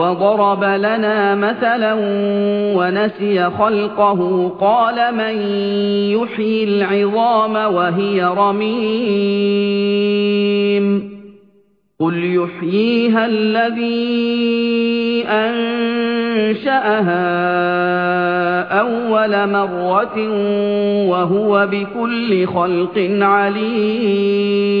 وَضَرَبَ لَنَا مَثَلًا وَنَسِيَ خَلْقَهُ قَالَ مَن يُحْيِي الْعِظَامَ وَهِيَ رَمِيمٌ قُلْ يُحْيِيهَا الَّذِي أَنشَأَهَا أَوَّلَ مَرَّةٍ وَهُوَ بِكُلِّ خَلْقٍ عَلِيمٌ